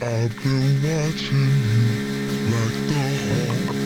I've been watching you like the hawk